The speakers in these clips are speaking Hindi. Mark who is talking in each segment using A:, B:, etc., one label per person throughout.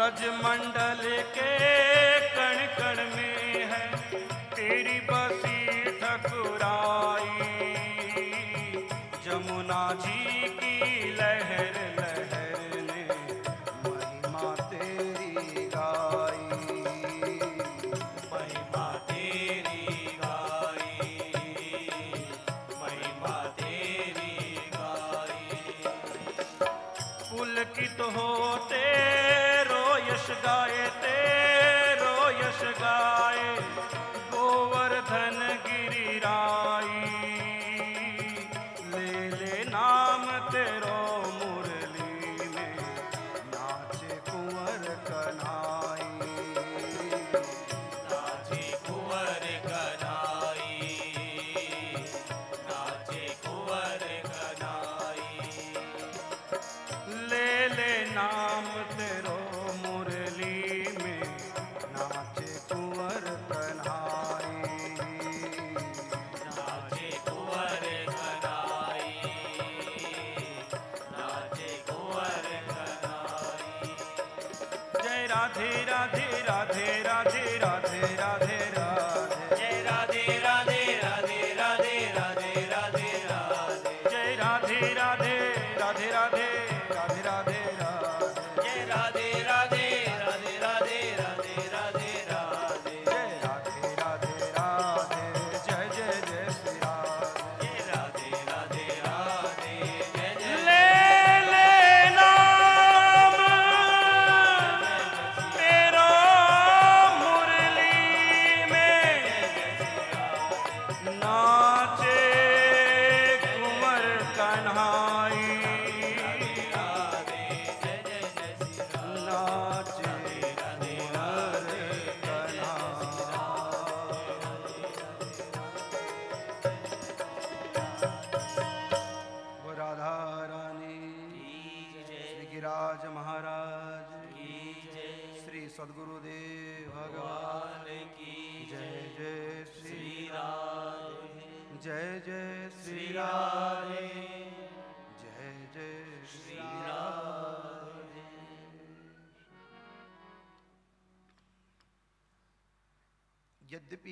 A: ब्रजमंडल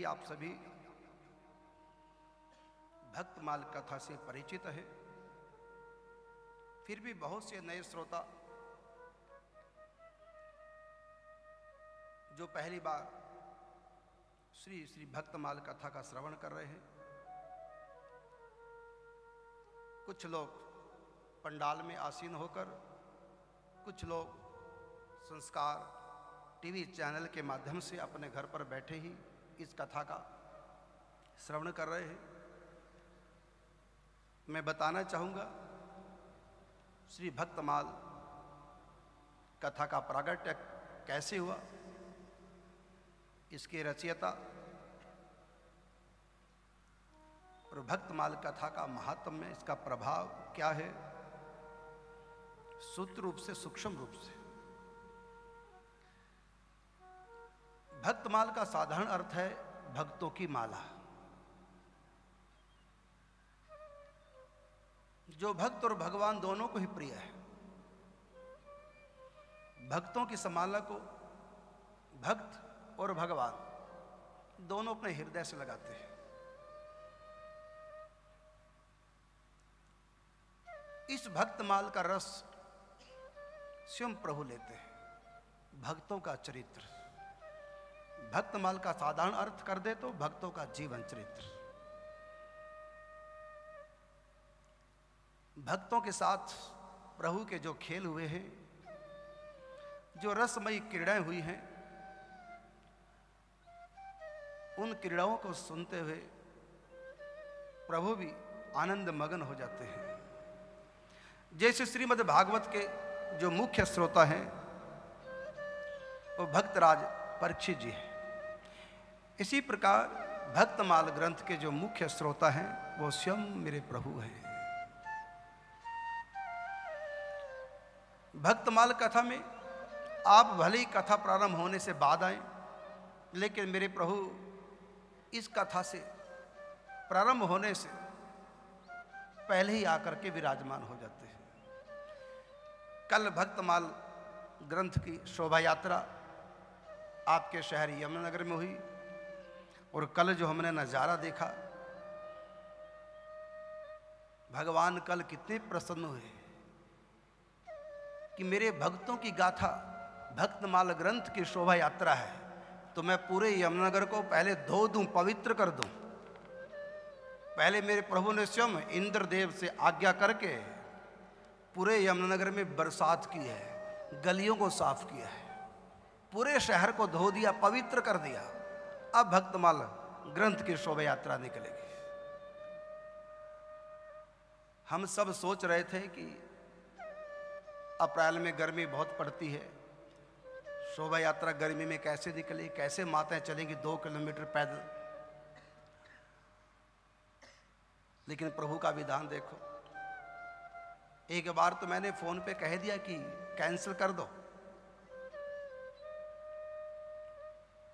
A: यद्यपि आप सभी भक्तमाल कथा से परिचित है, फिर भी बहुत से नए श्रोता जो पहली बार श्री श्री भक्तमाल कथा का श्रवण कर रहे हैं, कुछ लोग पंडाल में आसीन होकर, कुछ लोग संस्कार टीवी चैनल के माध्यम से अपने घर पर बैठे ही इस कथा का श्रवण कर रहे हैं। मैं बताना चाहूँगा, श्री भक्तमाल कथा का प्रागट्य कैसे हुआ, इसके रचयिता और भक्तमाल कथा का महात्म्य इसका प्रभाव क्या है, सूत्र रूप से, सूक्ष्म रूप से। भक्तमाल का साधारण अर्थ है भक्तों की माला। जो भक्त और भगवान दोनों को ही प्रिय है, भक्तों की समाला को भक्त और भगवान दोनों अपने हृदय से लगाते हैं। इस भक्तमाल का रस स्वयं प्रभु लेते हैं, भक्तों का चरित्र। भक्तमाल का साधारण अर्थ कर दे तो भक्तों का जीवन चरित्र। भक्तों के साथ प्रभु के जो खेल हुए हैं, जो रसमयी क्रीड़ाएँ हुई हैं, उन क्रीड़ाओं को सुनते हुए प्रभु भी आनंद मगन हो जाते हैं। जैसे श्रीमद् भागवत के जो मुख्य श्रोता हैं, वो भक्तराज परीक्षित जी हैं। इसी प्रकार भक्तमाल ग्रंथ के जो मुख्य श्रोता हैं, वो स्वयं मेरे प्रभु हैं। भक्तमाल कथा में आप भले ही कथा प्रारंभ होने से बाद आए, लेकिन मेरे प्रभु, इस कथा से प्रारंभ होने से पहले ही आकर के विराजमान हो जाते हैं। कल भक्तमाल ग्रंथ की शोभा यात्रा आपके शहर यमुनानगर में हुई। और कल जो हमने नज़ारा देखा, भगवान कल कितने प्रसन्न हुए कि मेरे भक्तों की गाथा भक्तमाल ग्रंथ की शोभा यात्रा है। तो मैं पूरे यमुनानगर को पहले धो दूँ, पवित्र कर दूँ। पहले मेरे प्रभु ने स्वयं इंद्रदेव से आज्ञा करके पूरे यमुनानगर में बरसात की है, गलियों को साफ़ किया है, पूरे शहर को धो दिया, पवित्र कर दिया। अब भक्तमाल ग्रंथ की शोभा यात्रा निकलेगी। हम सब सोच रहे थे कि अप्रैल में गर्मी बहुत पड़ती है। शोभा यात्रा गर्मी में कैसे निकली, कैसे माताएँ चलेंगी दो किलोमीटर पैदल? लेकिन प्रभु का विधान देखो। एक बार तो मैंने फ़ोन पे कह दिया कि कैंसिल कर दो।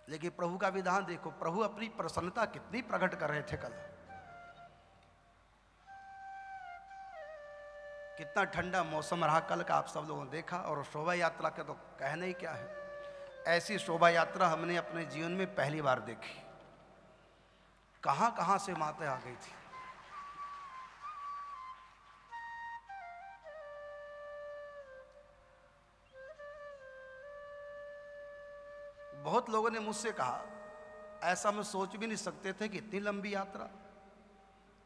A: लेकिन प्रभु का विधान देखो, प्रभु अपनी प्रसन्नता कितनी प्रकट कर रहे थे कल। कितना ठंडा मौसम रहा कल का आप सब लोगों ने देखा, और शोभा यात्रा का तो कहना ही क्या है। ऐसी शोभा यात्रा हमने अपने जीवन में पहली बार देखी। कहाँ कहाँ से माता आ गई थी। बहुत लोगों ने मुझसे कहा, ऐसा हम सोच भी नहीं सकते थे कि इतनी लंबी यात्रा,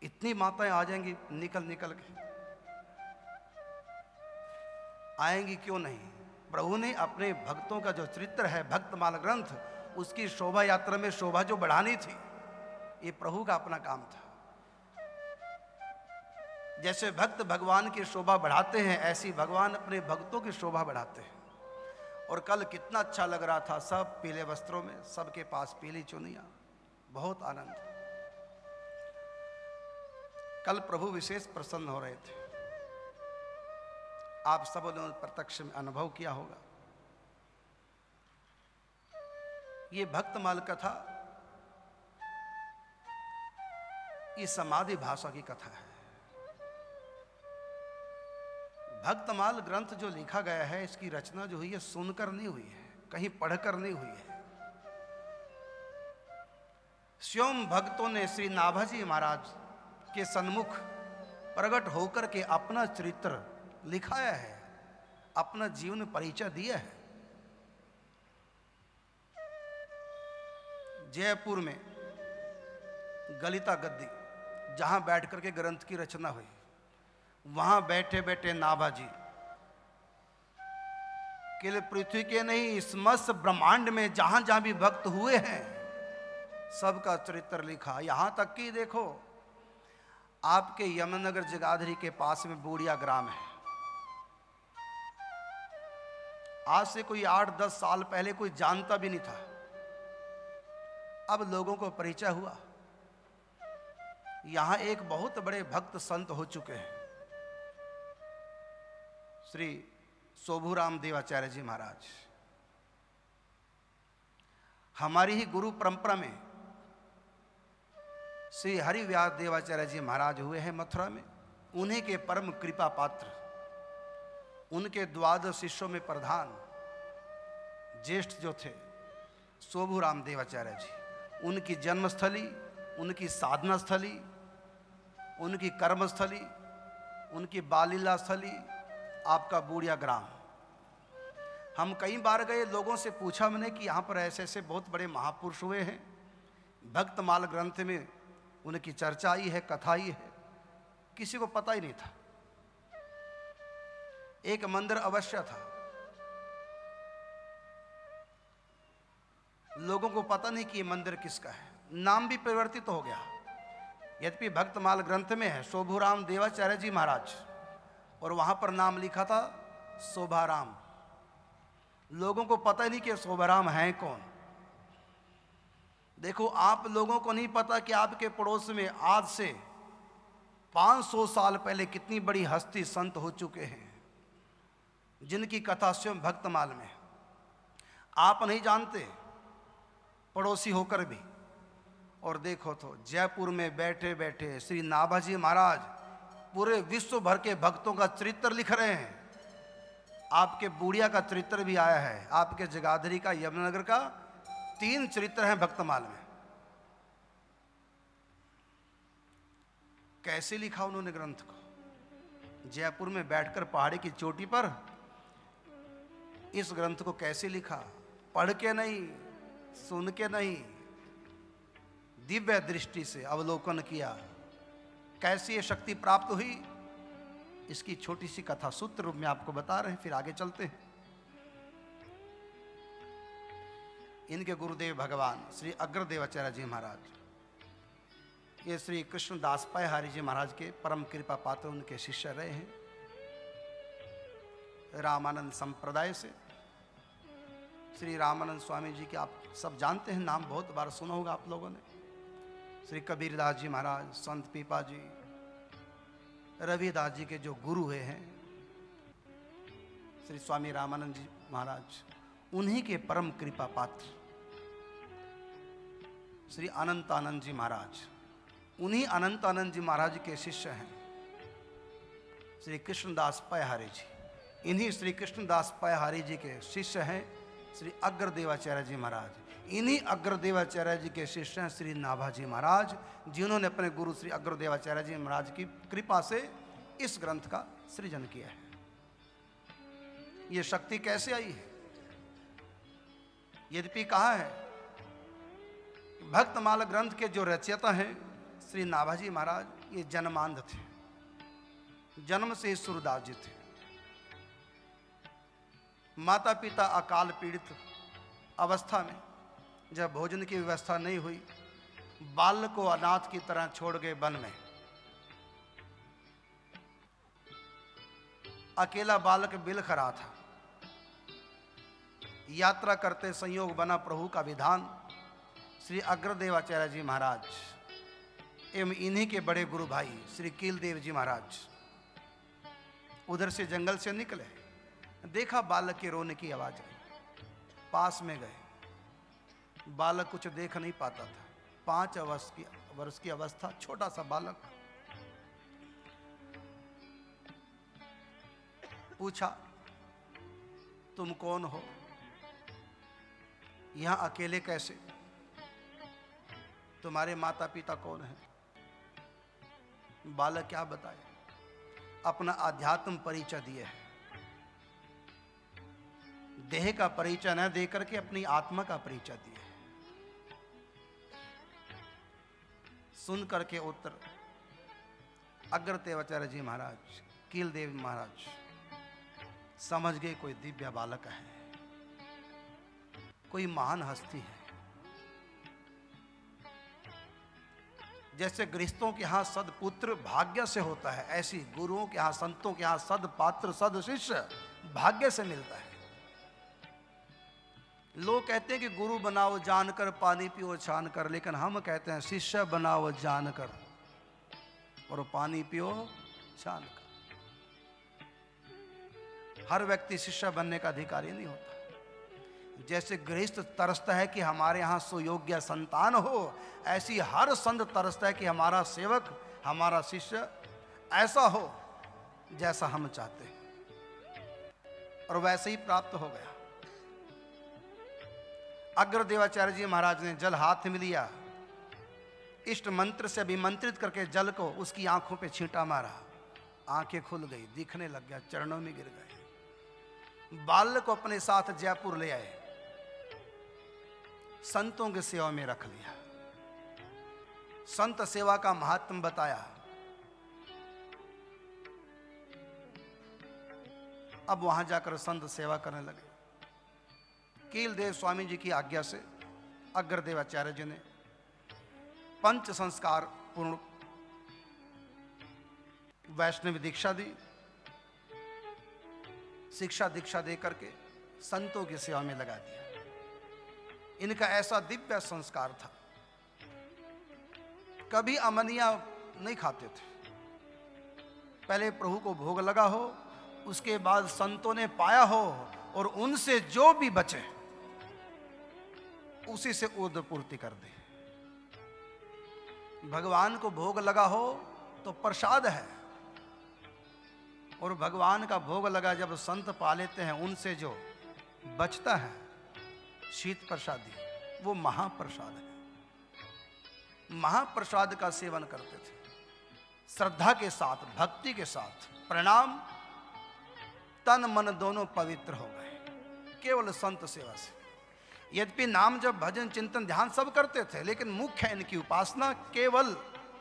A: इतनी माताएँ आ जाएँगी, निकल निकल के। आएँगी क्यों नहीं? प्रभु ने अपने भक्तों का जो चरित्र है भक्तमाल ग्रंथ उसकी शोभा यात्रा में शोभा जो बढ़ानी थी, ये प्रभु का अपना काम था। जैसे भक्त भगवान की शोभा बढ़ाते हैं, ऐसी भगवान अपने भक्तों की शोभा बढ़ाते हैं। और कल कितना अच्छा लग रहा था सब पीले वस्त्रों में, सबके पास पीली चुनिया। बहुत आनंद। कल प्रभु विशेष प्रसन्न हो रहे थे। आप सबने प्रत्यक्ष में अनुभव किया होगा। ये भक्तमाल कथा ये समाधि भाषा की कथा है। भक्तमाल ग्रंथ जो लिखा गया है, इसकी रचना जो हुई है, सुनकर नहीं हुई है, कहीं पढ़कर नहीं हुई है। स्वयं भक्तों ने श्री नाभाजी महाराज के सन्मुख प्रकट होकर के अपना चरित्र लिखाया है, अपना जीवन परिचय दिया है। जयपुर में गलिता गद्दी, जहाँ बैठ करके ग्रंथ की रचना हुई। वहाँ बैठे बैठे नाभाजी केवल पृथ्वी के नहीं, इस ब्रह्मांड में जहाँ जहाँ भी भक्त हुए हैं, सबका चरित्र लिखा। यहाँ तक कि देखो, आपके यमुनानगर जगाधरी के पास में बूढ़िया ग्राम है। आज से कोई आठ दस साल पहले कोई जानता भी नहीं था। अब लोगों को परिचय हुआ। यहाँ एक बहुत बड़े भक्त संत हो चुके हैं। श्री शोभूराम देवाचार्य जी महाराज। हमारी ही गुरु परंपरा में श्री हरिव्यास देवाचार्य जी महाराज हुए हैं मथुरा में। उन्हीं के परम कृपा पात्र, उनके द्वादश शिष्यों में प्रधान, ज्येष्ठ जो थे शोभू राम देवाचार्य जी। उनकी जन्मस्थली, उनकी साधना स्थली उनकी कर्मस्थली, उनकी बालीला स्थली आपका बूढ़िया ग्राम। हम कई बार गए, लोगों से पूछा मैंने कि यहाँ पर ऐसे ऐसे बहुत बड़े महापुरुष हुए हैं। भक्तमाल ग्रंथ में उनकी चर्चा आई है, कथा आई है। किसी को पता ही नहीं था। एक मंदिर अवश्य था। लोगों को पता नहीं कि ये मंदिर किसका है। नाम भी परिवर्तित हो गया। यद्यपि भक्तमाल ग्रंथ में है, शोभुराम देवाचार्य जी महाराज। और वहाँ पर नाम लिखा था शोभाराम। लोगों को पता नहीं कि शोभाराम हैं कौन। देखो, आप लोगों को नहीं पता कि आपके पड़ोस में आज से 500 साल पहले कितनी बड़ी हस्ती संत हो चुके हैं, जिनकी कथा स्वयं भक्तमाल में। आप नहीं जानते, पड़ोसी होकर भी। और देखो तो जयपुर में बैठे बैठे श्री नाभाजी महाराज पूरे विश्व भर के भक्तों का चरित्र लिख रहे हैं। आपके बूढ़िया का चरित्र भी आया है। आपके जगाधरी का, यमुनानगर का तीन चरित्र हैं भक्तमाल में। कैसे लिखा उन्होंने ग्रंथ को? जयपुर में बैठकर पहाड़ी की चोटी पर इस ग्रंथ को कैसे लिखा? पढ़ के नहीं, सुन के नहीं, दिव्य दृष्टि से अवलोकन किया। कैसी ये शक्ति प्राप्त हुई? इसकी छोटी सी कथा सूत्र रूप में आपको बता रहे हैं, फिर आगे चलते हैं। इनके गुरुदेव भगवान श्री अग्रदेवाचार्य जी महाराज, ये श्री कृष्णदास पाय हरि जी महाराज के परम कृपा पात्र उनके शिष्य रहे हैं। रामानंद संप्रदाय से, श्री रामानंद स्वामी जी के आप सब जानते हैं, नाम बहुत बार सुना होगा आप लोगों ने। श्री कबीरदास जी महाराज, संत पीपा जी रविदास जी के जो गुरु हुए हैं, श्री स्वामी रामानंद जी महाराज, उन्हीं के परम कृपा पात्र श्री अनंत आनंद जी महाराज। उन्हीं अनंत आनंद जी महाराज के शिष्य हैं श्री कृष्णदास पयहारी जी। इन्हीं श्री कृष्णदास पयहारी जी के शिष्य हैं श्री अग्रदेवाचार्य जी महाराज। इन्हीं अग्रदेवाचार्य जी के शिष्य हैं श्री नाभाजी महाराज, जिन्होंने अपने गुरु श्री अग्रदेवाचार्य जी महाराज की कृपा से इस ग्रंथ का सृजन किया है। ये शक्ति कैसे आई है? यद्यपि कहा है, भक्तमाल ग्रंथ के जो रचयिता हैं श्री नाभाजी महाराज, ये जन्मांध थे। जन्म से ही सूरदास जी थे। माता पिता अकाल पीड़ित अवस्था में जब भोजन की व्यवस्था नहीं हुई बाल को अनाथ की तरह छोड़ गए वन में। अकेला बालक बिल रहा था। यात्रा करते संयोग बना प्रभु का विधान, श्री अग्रदेवाचार्य जी महाराज, एवं इन्हीं के बड़े गुरु भाई, श्री कीलदेव जी महाराज। उधर से जंगल से निकले, देखा बालक के रोने की आवाज़ आई, पास में गए। बालक कुछ देख नहीं पाता था। पाँच वर्ष की वर्ष की अवस्था, छोटा सा बालक। पूछा, तुम कौन हो? यहाँ अकेले कैसे? तुम्हारे माता पिता कौन हैं? बालक क्या बताए अपना आध्यात्म परिचय दिए है। देह का परिचय न देकर के अपनी आत्मा का परिचय दिए सुन करके उत्तर अग्रतेवाचार्य जी महाराज कील कीलदेव महाराज, समझ गए कोई दिव्य बालक है, कोई महान हस्ती है। जैसे गृहस्थों के यहाँ सदपुत्र भाग्य से होता है, ऐसी गुरुओं के यहाँ, संतों के यहाँ सद पात्र सद शिष्य भाग्य से मिलता है। लोग कहते हैं कि गुरु बनाओ जानकर, पानी पियो, छान कर, लेकिन हम कहते हैं शिष्य बनाओ जानकर और पानी पियो, छान कर। हर व्यक्ति शिष्य बनने का अधिकारी नहीं होता। जैसे गृहस्थ तरसता है कि हमारे यहाँ सुयोग्य संतान हो, ऐसी हर संत तरसता है कि हमारा सेवक, हमारा शिष्य ऐसा हो, जैसा हम चाहते हैं। और वैसे ही प्राप्त हो गया। अग्रदेवाचार्य जी महाराज ने जल हाथ में लिया। इष्ट मंत्र से अभिमंत्रित करके जल को उसकी आँखों पे छींटा मारा। आँखें खुल गई, दिखने लग गया, चरणों में गिर गए। बाल को अपने साथ जयपुर ले आए। संतों की सेवा में रख लिया। संत सेवा का महात्म बताया। अब वहाँ जाकर संत सेवा करने लगे। कीलदेव स्वामी जी की आज्ञा से अग्रदेवाचार्य जी ने पंच संस्कार पूर्ण वैष्णव दीक्षा दी, शिक्षा दीक्षा दे करके संतों की सेवा में लगा दिया। इनका ऐसा दिव्य संस्कार था। कभी अमनिया नहीं खाते थे। पहले प्रभु को भोग लगा हो, उसके बाद संतों ने पाया हो और उनसे जो भी बचे उसी से ऊर्ध पूर्ति कर दे। भगवान को भोग लगा हो तो प्रसाद है। और भगवान का भोग लगा जब संत पा लेते हैं, उनसे जो बचता है, शीत प्रसादी, वो महाप्रसाद है। महाप्रसाद का सेवन करते थे। श्रद्धा के साथ, भक्ति के साथ, प्रणाम, तन मन दोनों पवित्र हो गए। केवल संत सेवा से। यद्यपि नाम जब भजन, चिंतन, ध्यान सब करते थे, लेकिन मुख्य इनकी उपासना केवल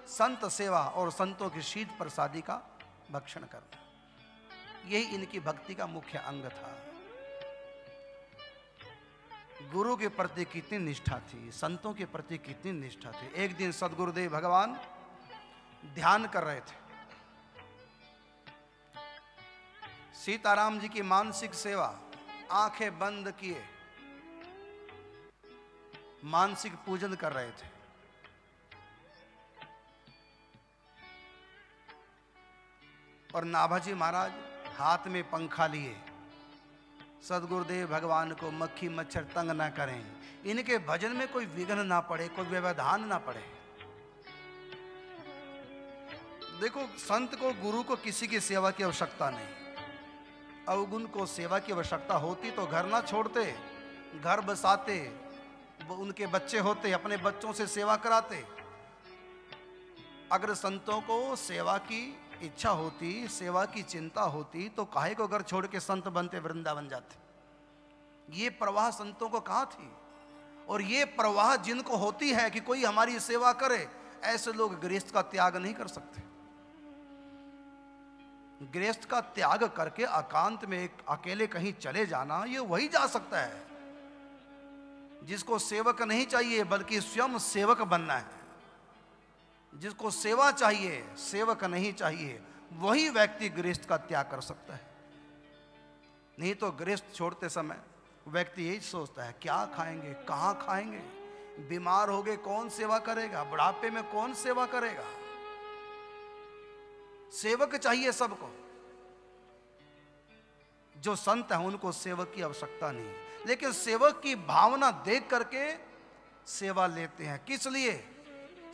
A: संत सेवा और संतों की शीत प्रसादी का भक्षण करना। यही इनकी भक्ति का मुख्य अंग था। गुरु के प्रति कितनी निष्ठा थी, संतों के प्रति कितनी निष्ठा थी। एक दिन सदगुरुदेव भगवान ध्यान कर रहे थे। सीताराम जी की मानसिक सेवा, आँखें बंद किए मानसिक पूजन कर रहे थे। और नाभाजी महाराज हाथ में पंखा लिए। सदगुरुदेव भगवान को मक्खी मच्छर तंग ना करें। इनके भजन में कोई विघ्न ना पड़े, कोई व्यवधान ना पड़े। देखो, संत को, गुरु को किसी की सेवा की आवश्यकता नहीं। अवगुण को सेवा की आवश्यकता होती तो घर ना छोड़ते, घर बसाते उनके बच्चे होते, अपने बच्चों से सेवा कराते। अगर संतों को सेवा की इच्छा होती, सेवा की चिंता होती तो काहे को घर छोड़ के संत बनते, वृंदावन जाते? ये प्रवाह संतों को कहाँ थी? और ये प्रवाह जिनको होती है कि कोई हमारी सेवा करे, ऐसे लोग गृहस्थ का त्याग नहीं कर सकते। गृहस्थ का त्याग करके एकांत में अकेले कहीं चले जाना, ये वही जा सकता है। जिसको सेवक नहीं चाहिए, बल्कि स्वयं सेवक बनना है। जिसको सेवा चाहिए, सेवक नहीं चाहिए, वही व्यक्ति गृहस्थ का त्याग कर सकता है। नहीं तो गृहस्थ छोड़ते समय व्यक्ति यही सोचता है, क्या खाएँगे, कहाँ खाएँगे? बीमार हो गए कौन सेवा करेगा? बुढ़ापे में कौन सेवा करेगा? सेवक चाहिए सबको। जो संत है, उनको सेवक की आवश्यकता नहीं। लेकिन सेवक की भावना देख करके सेवा लेते हैं। किस लिए?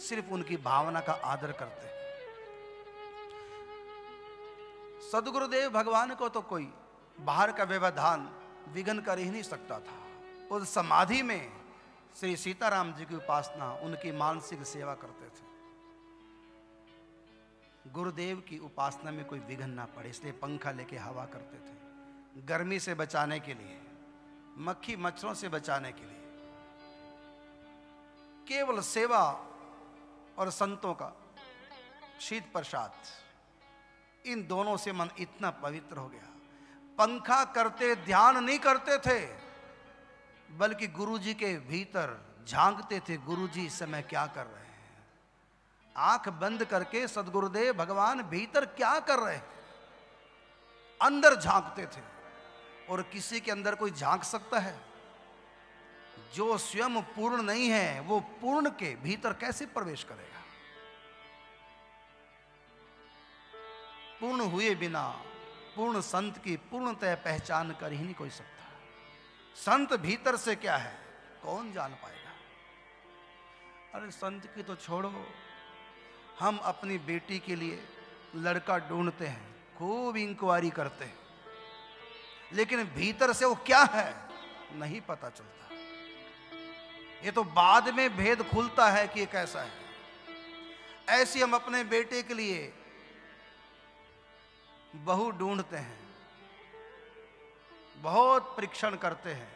A: सिर्फ़ उनकी भावना का आदर करते हैं। सदगुरुदेव भगवान को तो कोई बाहर का व्यवधान विघन कर ही नहीं सकता था। उस समाधि में श्री सीताराम जी की उपासना, उनकी मानसिक सेवा करते थे। गुरुदेव की उपासना में कोई विघन ना पड़े, इसलिए पंखा लेके हवा करते थे। गर्मी से बचाने के लिए, मक्खी मच्छरों से बचाने के लिए, केवल सेवा और संतों का शीत प्रसाद, इन दोनों से मन इतना पवित्र हो गया। पंखा करते, ध्यान नहीं करते थे, बल्कि गुरुजी के भीतर झांकते थे, गुरुजी, इस समय क्या कर रहे हैं? आँख बंद करके सदगुरुदेव भगवान भीतर क्या कर रहे हैं? अंदर झांकते थे। और किसी के अंदर कोई झाँक सकता है? जो स्वयं पूर्ण नहीं है, वो पूर्ण के भीतर कैसे प्रवेश करेगा? पूर्ण हुए बिना, पूर्ण संत की पूर्णतः पहचान कर ही नहीं कोई सकता। संत भीतर से क्या है? कौन जान पाएगा? अरे संत की तो छोड़ो। हम अपनी बेटी के लिए लड़का ढूंढते हैं, खूब इंक्वायरी करते हैं। लेकिन भीतर से वो क्या है, नहीं पता चलता। ये तो बाद में भेद खुलता है कि ये कैसा है। ऐसी हम अपने बेटे के लिए बहु ढूंढते हैं, बहुत परीक्षण करते हैं,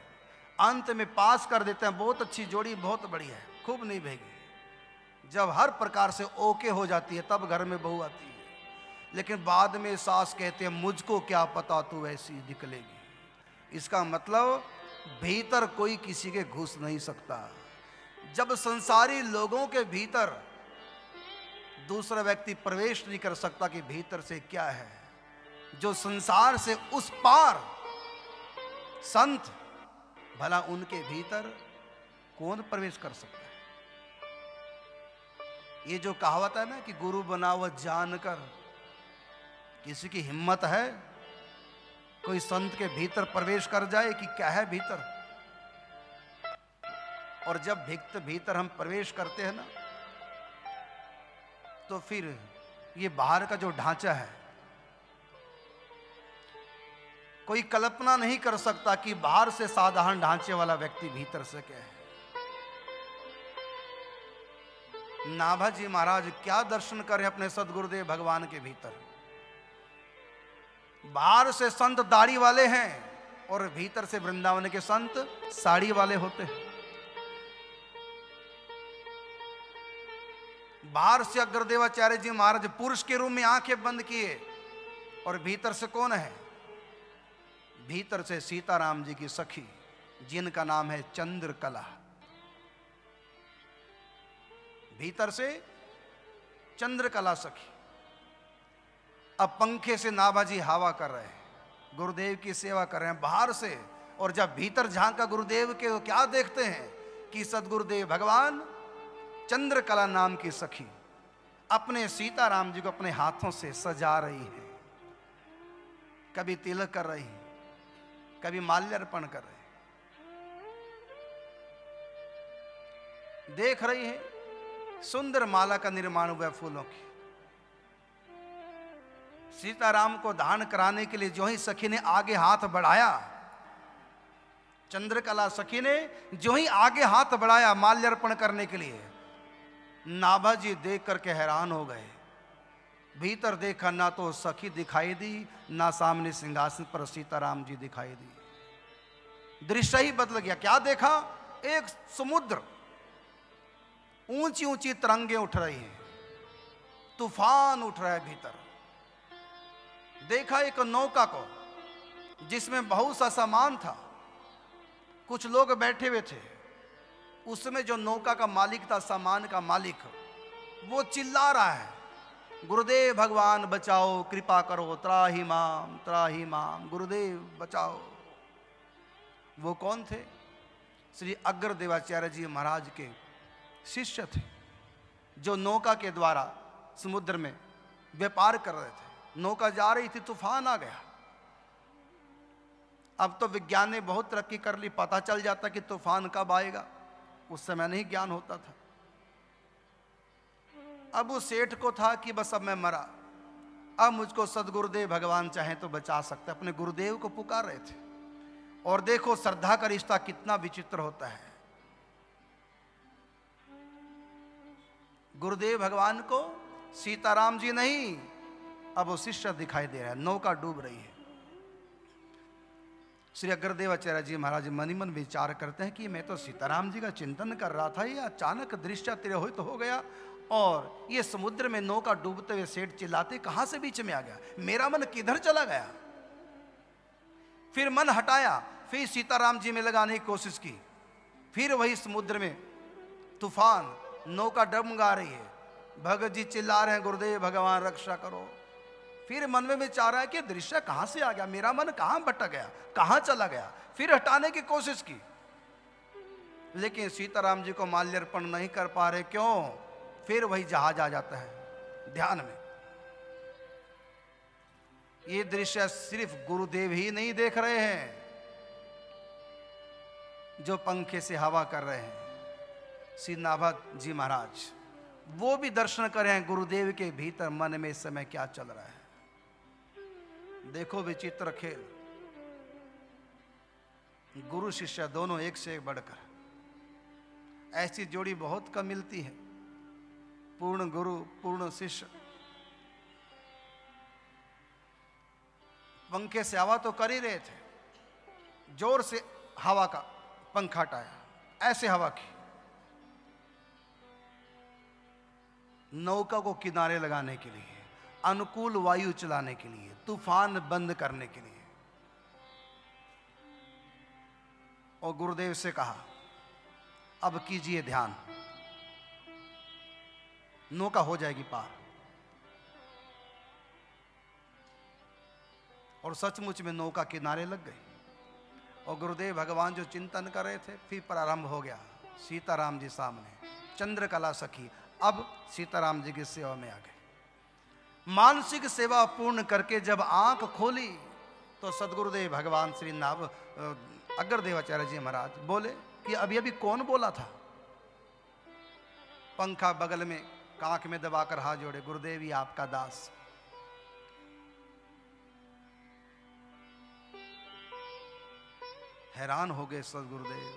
A: अंत में पास कर देते हैं। बहुत अच्छी जोड़ी, बहुत बढ़िया है, खूब नहीं भेगी। जब हर प्रकार से ओके हो जाती है, तब घर में बहू आती है। लेकिन बाद में सास कहते हैं, मुझको क्या पता तू ऐसी निकलेगी? इसका मतलब भीतर कोई किसी के घुस नहीं सकता। जब संसारी लोगों के भीतर दूसरा व्यक्ति प्रवेश नहीं कर सकता कि भीतर से क्या है, जो संसार से उस पार संत, भला उनके भीतर कौन प्रवेश कर सकता है? ये जो कहावत है ना कि गुरु बनावत जानकर किसी की हिम्मत है? कोई संत के भीतर प्रवेश कर जाए कि क्या है भीतर? और जब भिक्त भीतर हम प्रवेश करते हैं ना तो फिर ये बाहर का जो ढांचा है, कोई कल्पना नहीं कर सकता कि बाहर से साधारण ढांचे वाला व्यक्ति भीतर से क्या है। नाभाजी महाराज, क्या दर्शन करें अपने सदगुरुदेव भगवान के भीतर? बाहर से संत दाढ़ी वाले हैं और भीतर से वृंदावन के संत साड़ी वाले होते हैं। बाहर से अग्रदेवाचार्य जी महाराज पुरुष के रूप में आँखें बंद किए और भीतर से कौन है? भीतर से सीताराम जी की सखी, जिनका नाम है चंद्रकला। भीतर से चंद्रकला सखी। अब पंखे से नाबाजी हवा कर रहे हैं, गुरुदेव की सेवा कर रहे हैं बाहर से, और जब भीतर झांका गुरुदेव के तो क्या देखते हैं कि सदगुरुदेव भगवान चंद्रकला नाम की सखी अपने सीताराम जी को अपने हाथों से सजा रही है। कभी तिलक कर रही है, कभी माल्यार्पण कर रहे देख रही है, सुंदर माला का निर्माण हुआ फूलों की। सीताराम को दान कराने के लिए जो ही सखी ने आगे हाथ बढ़ाया, चंद्रकला सखी ने जो ही आगे हाथ बढ़ाया माल्यार्पण करने के लिए नाभा जी देख करके हैरान हो गए। भीतर देखा ना तो सखी दिखाई दी, ना सामने सिंहासन पर सीताराम जी दिखाई दी। दृश्य ही बदल गया। क्या देखा? एक समुद्र ऊँची ऊँची तरंगे उठ रही हैं, तूफ़ान उठ रहा है भीतर। देखा एक नौका को, जिसमें बहुत सा सामान था। कुछ लोग बैठे हुए थे। उसमें जो नौका का मालिक था, सामान का मालिक, वो चिल्ला रहा है। गुरुदेव भगवान, बचाओ, कृपा करो, त्राही माम त्राही माम, गुरुदेव, बचाओ। वो कौन थे? श्री अग्रदेवाचार्य जी महाराज के शिष्य थे, जो नौका के द्वारा समुद्र में व्यापार कर रहे थे। नौका जा रही थी, तूफ़ान आ गया। अब तो विज्ञान ने बहुत तरक्की कर ली, पता चल जाता कि तूफ़ान कब आएगा। उस समय नहीं ज्ञान होता था। अब उस सेठ को था कि बस अब मैं मरा। अब मुझको सदगुरुदेव भगवान चाहे तो बचा सकते अपने गुरुदेव को पुकार रहे थे। और देखो, श्रद्धा का रिश्ता कितना विचित्र होता है। गुरुदेव भगवान को सीताराम जी नहीं अब वो शिष्य दिखाई दे रहा है। नौका डूब रही है। श्री अग्रदेवाचार्य जी महाराज मनी मन विचार करते हैं कि मैं तो सीताराम जी का चिंतन कर रहा था, ये अचानक दृश्य तिरहित हो गया और ये समुद्र में नौका डूबते हुए सेठ चिल्लाते, कहाँ से बीच में आ गया? मेरा मन किधर चला गया? फिर मन हटाया, फिर सीताराम जी में लगाने की कोशिश की। फिर वही समुद्र में तूफ़ान, नौका डमगा रही है। भगत जी चिल्ला रहे हैं, गुरुदेव, भगवान, रक्षा करो। फिर मन में विचार है कि दृश्य कहाँ से आ गया? मेरा मन कहाँ भटक गया? कहाँ चला गया? फिर हटाने की कोशिश की। लेकिन सीताराम जी को माल्यार्पण नहीं कर पा रहे। क्यों? फिर वही जहाज़ आ जाता है, ध्यान में। ये दृश्य सिर्फ़ गुरुदेव ही नहीं देख रहे हैं, जो पंखे से हवा कर रहे हैं। श्री नाभक जी महाराज, वो भी दर्शन कर रहे हैं, गुरुदेव के भीतर मन में इस समय क्या चल रहा है? देखो विचित्र खेल। गुरु शिष्य दोनों एक से एक बढ़कर। ऐसी जोड़ी बहुत कम मिलती है। पूर्ण गुरु, पूर्ण शिष्य। पंखे से हवा तो कर ही रहे थे। ज़ोर से हवा का पंखा हटाया ऐसे हवा की। नौका को किनारे लगाने के लिए। अनुकूल वायु चलाने के लिए, तूफ़ान बंद करने के लिए। और गुरुदेव से कहा, अब कीजिए ध्यान। नौका हो जाएगी पार। और सचमुच में नौका किनारे लग गई। और गुरुदेव भगवान जो चिंतन कर रहे थे, फिर प्रारंभ हो गया, सीताराम जी सामने, चंद्रकला सखी, अब सीताराम जी की सेवा में आ गए मानसिक सेवा पूर्ण करके जब आँख खोली तो सदगुरुदेव भगवान श्री नाभ अ, अग्रदेवाचार्य जी महाराज बोले कि अभी अभी कौन बोला था? पंखा बगल में कांख में दबाकर हाथ जोड़े गुरुदेव ही आपका दास। हैरान हो गए सदगुरुदेव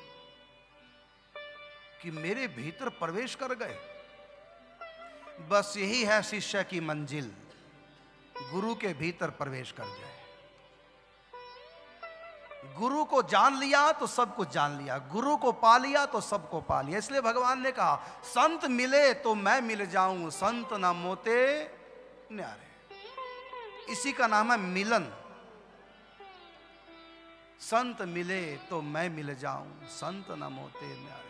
A: कि मेरे भीतर प्रवेश कर गए। बस यही है शिष्य की मंजिल। गुरु के भीतर प्रवेश कर जाए। गुरु को जान लिया तो सब कुछ जान लिया। गुरु को पा लिया तो सबको पा लिया। इसलिए भगवान ने कहा, संत मिले तो मैं मिल जाऊँ। संत ना मोते, न्यारे। इसी का नाम है मिलन। संत मिले तो मैं मिल जाऊँ। संत न मोते, न्यारे।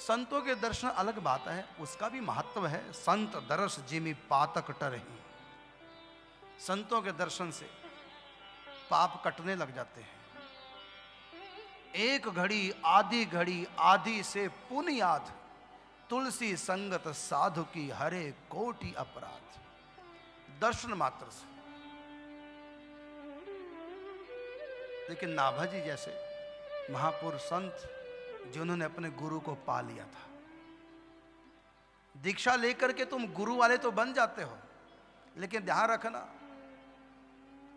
A: संतों के दर्शन अलग बात है, उसका भी महत्व है, संत दर्श जिमी पातक टरही। संतों के दर्शन से पाप कटने लग जाते हैं। एक घड़ी, आधी घड़ी, आधी से पुण्य याद तुलसी संगत साधु की हरे कोटि अपराध। दर्शन मात्र से। लेकिन नाभाजी जैसे महापुरुष संत जिन्होंने अपने गुरु को पा लिया था। दीक्षा लेकर के तुम गुरु वाले तो बन जाते हो, लेकिन ध्यान रखना,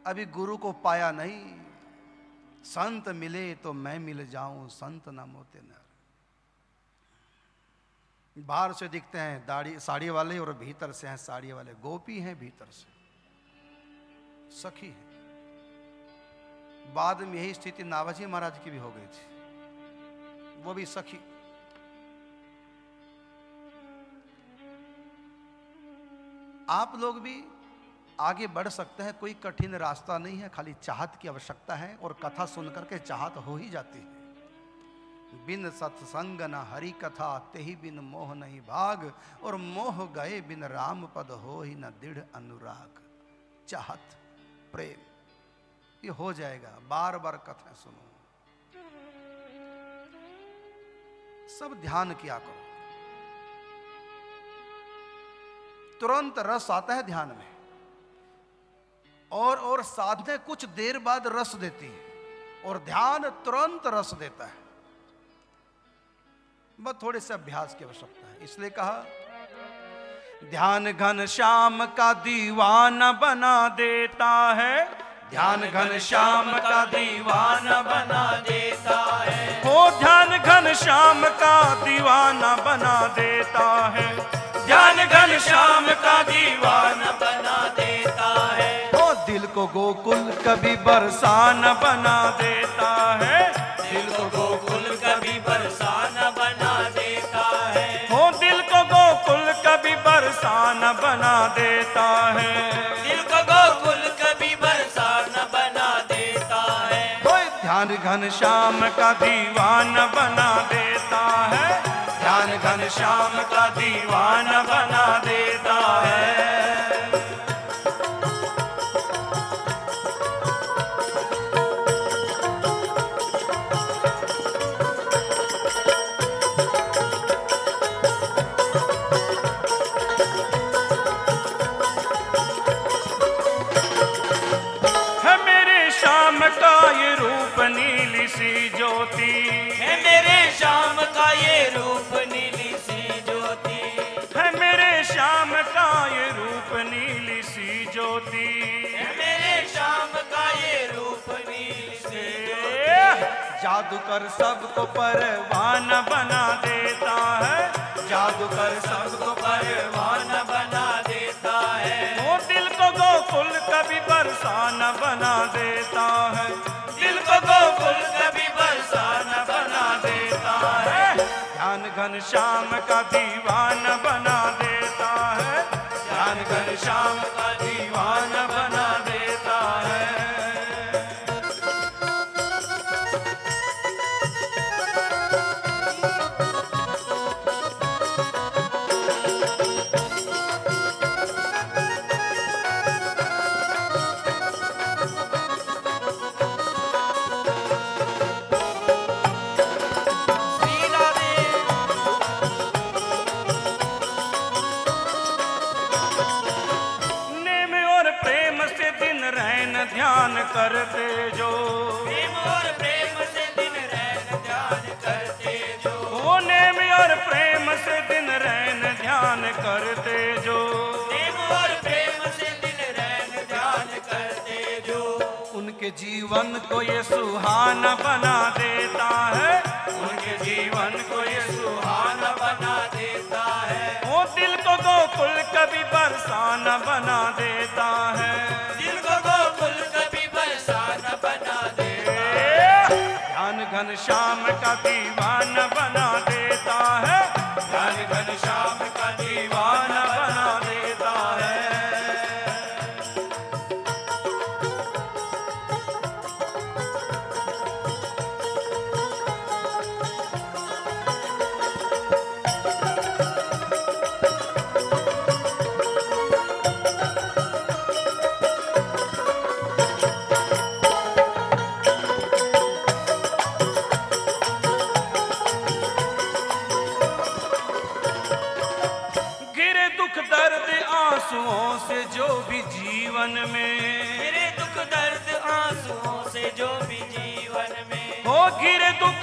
A: अभी गुरु को पाया नहीं, संत मिले तो मैं मिल जाऊँ, संत ना मोते न। बाहर से दिखते हैं, दाढ़ी, साड़ी वाले और भीतर से हैं, साड़ी वाले, गोपी हैं भीतर से, सखी है। बाद में यही स्थिति नावाजी महाराज की भी हो गई थी। वो भी सखी। आप लोग भी आगे बढ़ सकते हैं, कोई कठिन रास्ता नहीं है, खाली चाहत की आवश्यकता है और कथा सुनकर के चाहत हो ही जाती है। बिन सत्संग न हरि कथा ते ही बिन मोह नहीं भाग और मोह गए बिन राम पद हो ही न दृढ़ अनुराग। चाहत, प्रेम, ये हो जाएगा। बार बार कथा सुनो। सब ध्यान किया करो। तुरंत रस आता है ध्यान में। और और साधने कुछ देर बाद रस देती है। और ध्यान तुरंत रस देता है। बस थोड़े से अभ्यास की आवश्यकता है। इसलिए कहा, ध्यान घन श्याम का दीवाना बना देता है। ध्यान घन श्याम का
B: दीवाना बना देता है।
A: हो ध्यान घन श्याम का दीवाना बना देता है।
B: ध्यान घन श्याम का दीवाना बना देता है।
A: हो दिल को गोकुल कभी बरसाना बना देता है।
B: दिल को गोकुल कभी बरसाना बना देता है।
A: हो दिल को गोकुल कभी बरसाना बना देता है। घन श्याम का दीवान बना देता है। ध्यान घन श्याम का दीवान बना देता है। जादूकर सबको परवाना बना देता है। जादूकर सबको
B: परवाना बना देता है।
A: वो दिल को गोकुल कभी बरसाना बना देता है।
B: दिल को गोकुल कभी बरसाना बना देता है।
A: ध्यान घन श्याम का दीवाना बना देता है। ध्यान घन श्याम का दीवाना बना करते जो।
C: प्रेम और प्रेम से दिन रैन ध्यान करते जो।
A: ओ नेम और प्रेम से दिन रैन ध्यान करते जो।
C: प्रेम और प्रेम से दिन रैन ध्यान करते जो।
A: उनके जीवन को ये सुहाना बना देता है। उनके जीवन को ये सुहाना
C: बना देता है।
A: वो दिल को गोकुल कभी बरसाना बना देता है। श्याम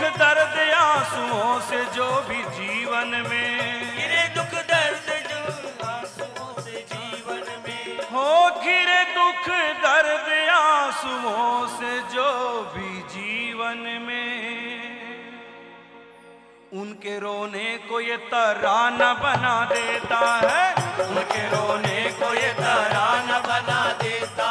A: दुख दर्द आंसुओं से जो भी जीवन में।
C: मेरे दुख दर्द जो
A: आंसुओं से जीवन में। हो गिरे दुख दर्द आंसुओं से जो भी जीवन में। उनके रोने को ये तराना बना देता है। उनके रोने को ये तराना
C: बना देता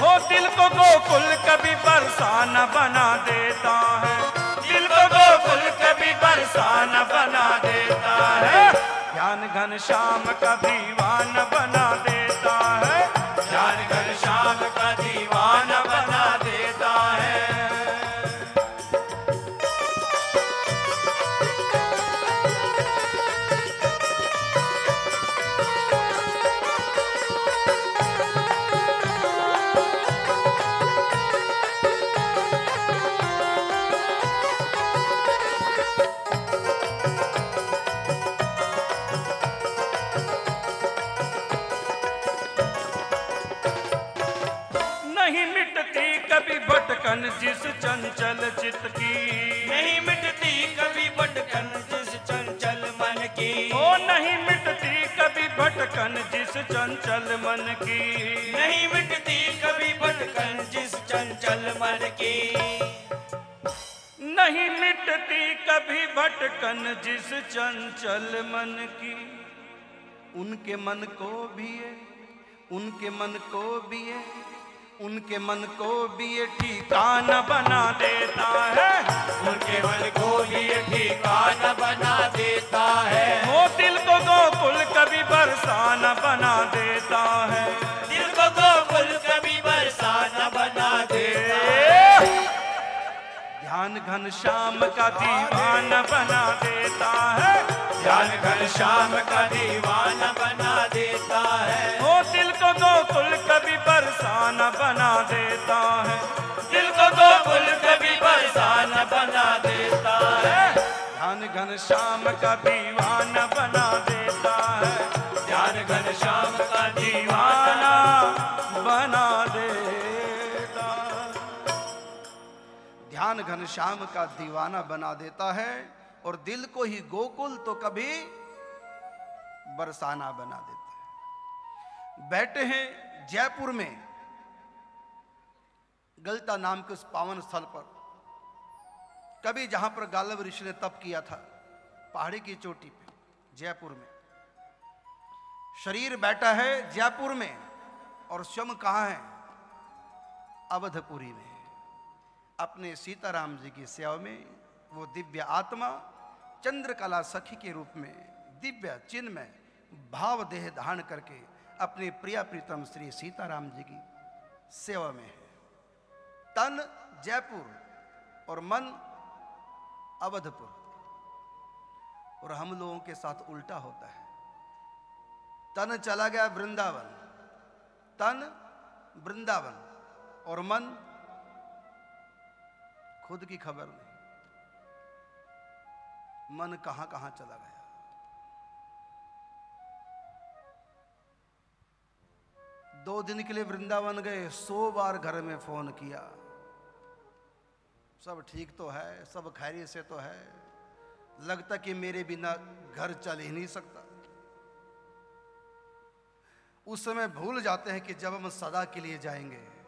C: हो
A: दिल को गोकुल कभी परसान बना देता है। दिल को गोकुल कभी परसान बना देता है। ज्ञान घन श्याम का वान बना देता है। ज्ञान घन श्याम का दीवाना भटकन जिस चंचल
C: मन की।
A: नहीं मिटती कभी भटकन जिस चंचल मन की।
C: नहीं मिटती कभी भटकन जिस चंचल मन की।
A: उनके मन को भी है उनके मन को भी है। उनके मन को भी ये ठिकाना बना देता है। उनके मन को भी ये ठिकाना
C: बना देता है।
A: वो दिल को गोकुल कभी बरसाना बना देता है।
C: दिल को गोकुल कभी बरसाना बना देता
A: ध्यान घन श्याम का दीवाना बना देता है। ध्यान घन श्याम का दीवाना
C: बना देता है।
A: वो दिल को गोकुल कभी बरसाना बना देता है।
C: दिल को गोकुल कभी बरसाना बना देता है।
A: ध्यान घन श्याम का दीवाना बना देता है। ध्यान घन श्याम का दीवाना बना देता
D: ध्यान घन श्याम का दीवाना बना देता है और दिल को ही गोकुल तो कभी बरसाना बना देता है। बैठे हैं जयपुर में गलता नाम के उस पावन स्थल पर। कभी जहाँ पर गालव ऋषि ने तप किया था, पहाड़ी की चोटी पे, जयपुर में। शरीर बैठा है जयपुर में और स्वयं कहाँ है? अवधपुरी में। अपने सीताराम जी की सेवा में वो दिव्य आत्मा, चंद्रकला सखी के रूप में दिव्य चिन्ह में भाव देह धारण करके अपने प्रिया प्रीतम श्री सीताराम जी की सेवा में है। तन जयपुर और मन अवधपुर। और हम लोगों के साथ उल्टा होता है। तन चला गया वृंदावन। तन वृंदावन और मन खुद की खबर नहीं। मन कहाँ कहाँ चला गया।
A: दो दिन के लिए वृंदावन गए, सौ बार घर में फ़ोन किया। सब ठीक तो है, सब खैरी से तो है। लगता कि मेरे बिना घर चल ही नहीं सकता। उस समय भूल जाते हैं कि जब हम सदा के लिए जाएँगे,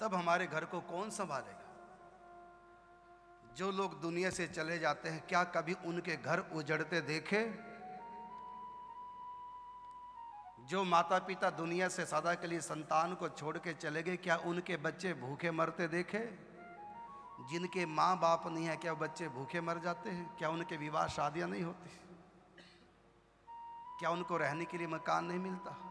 A: तब हमारे घर को कौन संभालेगा? जो लोग दुनिया से चले जाते हैं, क्या कभी उनके घर उजड़ते देखे? जो माता पिता दुनिया से सदा के लिए संतान को छोड़ के चले गए, क्या उनके बच्चे भूखे मरते देखे? जिनके माँ बाप नहीं है, क्या बच्चे भूखे मर जाते हैं? क्या उनके विवाह शादियाँ नहीं होती? क्या उनको रहने के लिए मकान नहीं मिलता?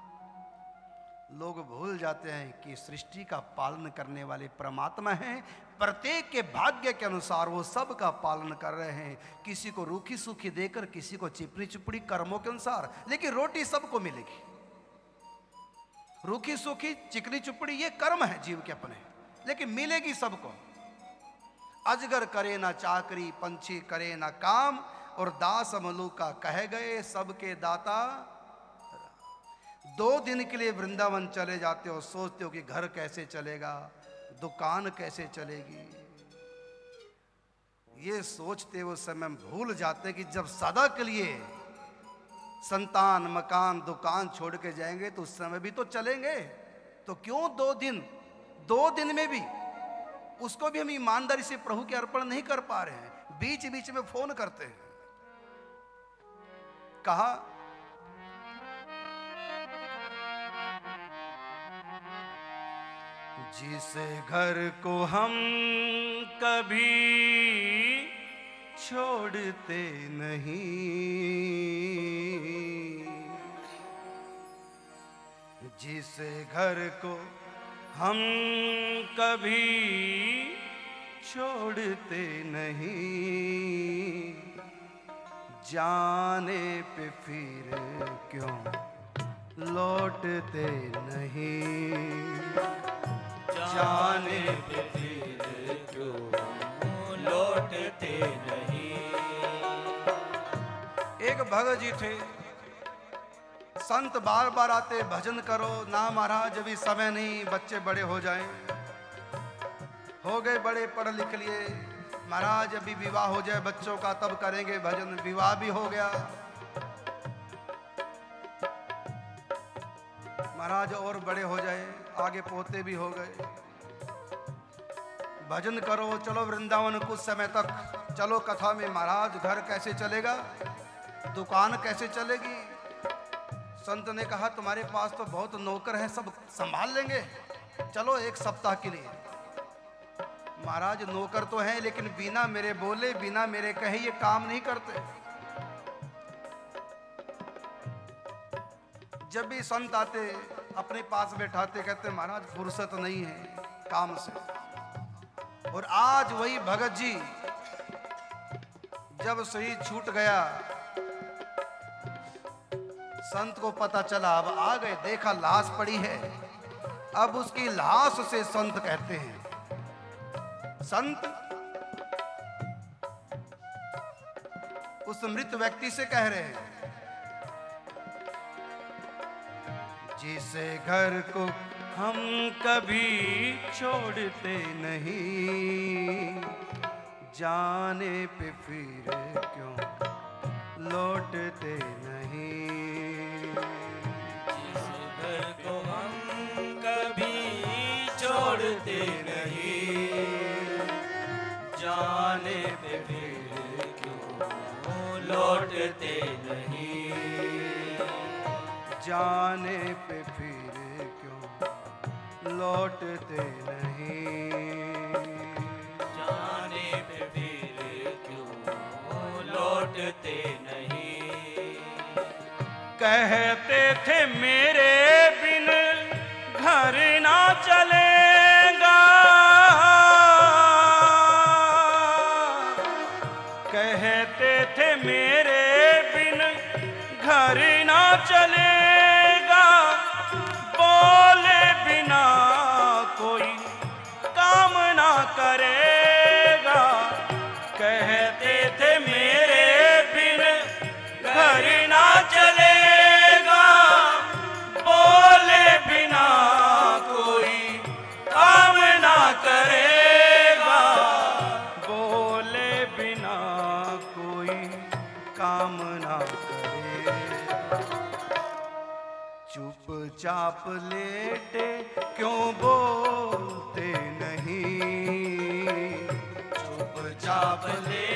A: लोग भूल जाते हैं कि सृष्टि का पालन करने वाले परमात्मा हैं। प्रत्येक के भाग्य के अनुसार वो सब का पालन कर रहे हैं। किसी को रूखी सूखी देकर, किसी को चिपड़ी चुपड़ी कर्मों के अनुसार। लेकिन रोटी सबको मिलेगी। रूखी सूखी, चिकनी चुपड़ी, ये कर्म है जीव के अपने। लेकिन मिलेगी सबको। अजगर करे ना चाकरी, पंछी करे ना काम, और दास मलुका कह गए, सबके दाता दो दिन के लिए वृंदावन चले जाते हो, सोचते हो कि घर कैसे चलेगा, दुकान कैसे चलेगी। ये सोचते हो समय भूल जाते कि जब सदा के लिए संतान, मकान, दुकान छोड़ के जाएँगे तो उस समय भी तो चलेंगे। तो क्यों दो दिन? दो दिन में भी उसको भी हम ईमानदारी से प्रभु के अर्पण नहीं कर पा रहे हैं। बीच बीच में फ़ोन करते हैं। कहा, जिस घर को हम कभी छोड़ते नहीं, जिस घर को हम कभी छोड़ते नहीं। जाने पे फिर क्यों लौटते नहीं।
B: जाने पे फिर क्यों लौटते नहीं।
A: एक भगत जी थे संत बार बार आते, भजन करो, ना महाराज, अभी समय नहीं, बच्चे बड़े हो जाएँ। हो गए बड़े पढ़ लिख लिए, महाराज, अभी विवाह हो जाए बच्चों का, तब करेंगे भजन। विवाह भी हो गया। महाराज, और बड़े हो जाए, आगे पोते भी हो गए। भजन करो, चलो वृंदावन कुछ समय तक। चलो कथा में, महाराज, घर कैसे चलेगा? दुकान कैसे चलेगी? संत ने कहा, तुम्हारे पास तो बहुत नौकर हैं, सब संभाल लेंगे। चलो एक सप्ताह के लिए। महाराज, नौकर तो हैं, लेकिन बिना मेरे बोले, बिना मेरे कहे, ये काम नहीं करते। जब भी संत आते, अपने पास बैठाते, कहते, महाराज, फुर्सत नहीं है काम से। और आज वही भगत जी, जब सही छूट गया संत को पता चला, अब आ गए, देखा लाश पड़ी है। अब उसकी लाश से संत कहते हैं। संत? उस मृत व्यक्ति से कह रहे हैं, जिस घर को हम कभी छोड़ते नहीं। जाने पे फिर क्यों लौटते नहीं
B: लौटते नहीं।
A: जाने पे फिर क्यों लौटते नहीं?
B: जाने पे फिर क्यों लौटते नहीं?
C: कहते थे मेरे
E: चुपचाप लेटे क्यों बोलते नहीं?
C: चुपचाप लेटे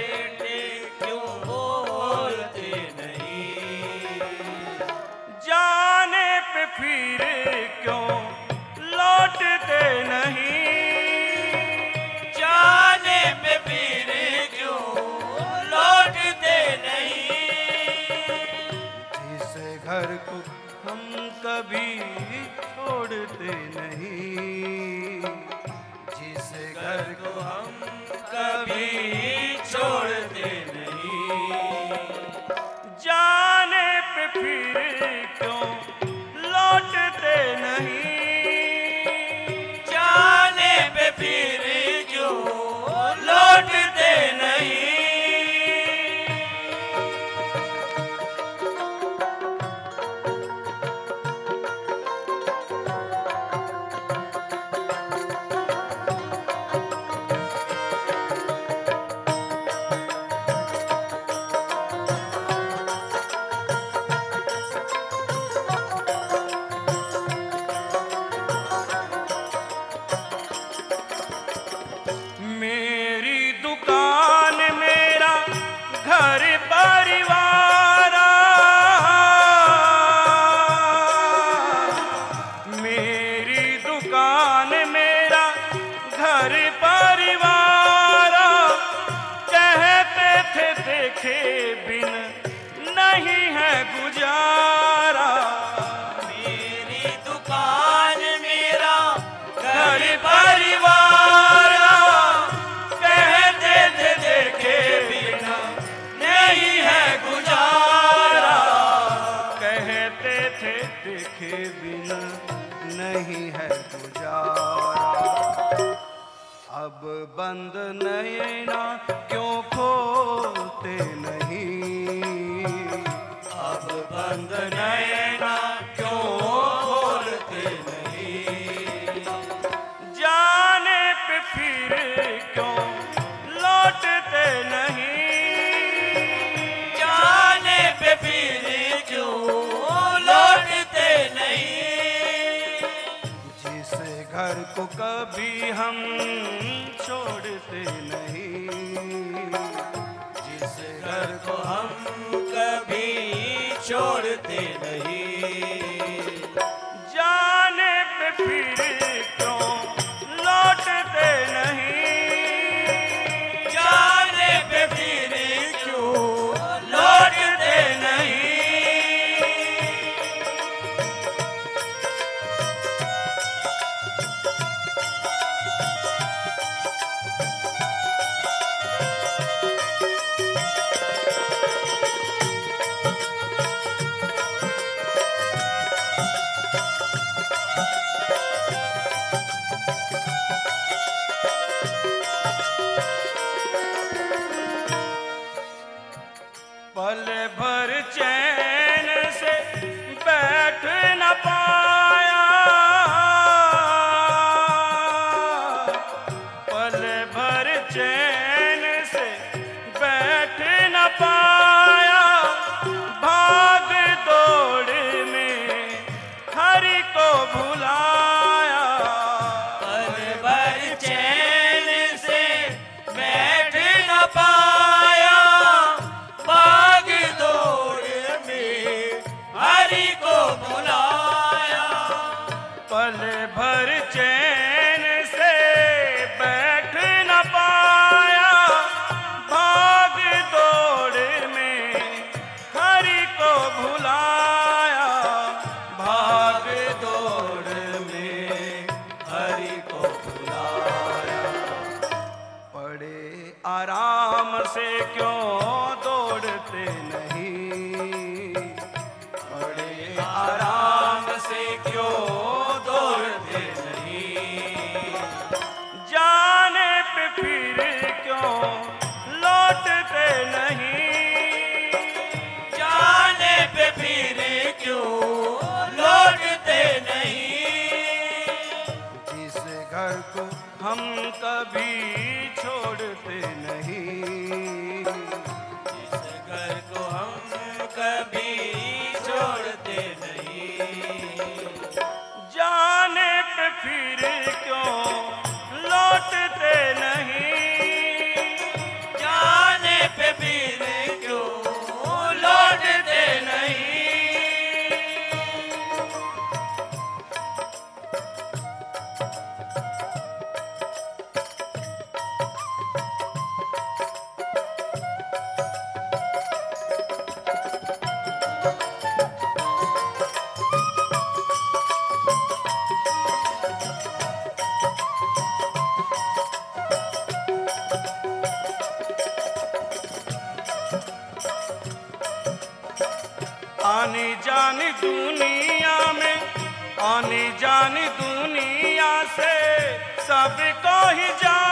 A: है जानी दुनिया में आनी जानी दुनिया से सबको ही जाना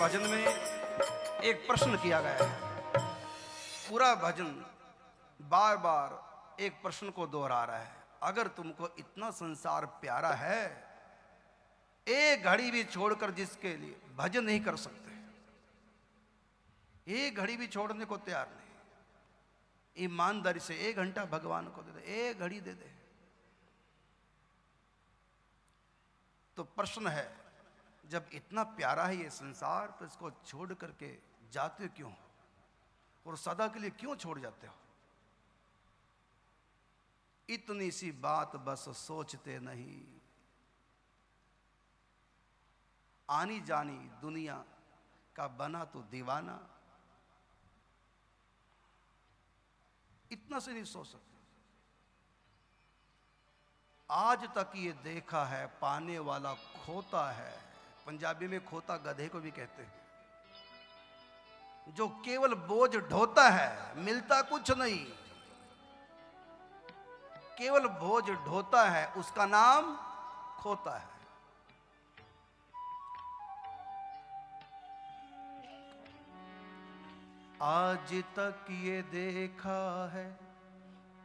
A: भजन में एक प्रश्न किया गया है। पूरा भजन बार बार एक प्रश्न को दोहरा रहा है। अगर तुमको इतना संसार प्यारा है एक घड़ी भी छोड़कर जिसके लिए भजन नहीं कर सकते। एक घड़ी भी छोड़ने को तैयार नहीं। ईमानदारी से एक घंटा भगवान को दे दे, एक घड़ी दे दे। तो प्रश्न है, जब इतना प्यारा है ये संसार तो इसको छोड़ करके जाते क्यों? और सदा के लिए क्यों छोड़ जाते हो? इतनी सी बात बस सोचते नहीं। आनी जानी दुनिया का बना तो दीवाना। इतना से नहीं सोच सकते। आज तक ये देखा है, पाने वाला खोता है। पंजाबी में खोता गधे को भी कहते हैं। जो केवल बोझ ढोता है, मिलता कुछ नहीं। केवल बोझ ढोता है, उसका नाम खोता है। आज तक ये देखा है,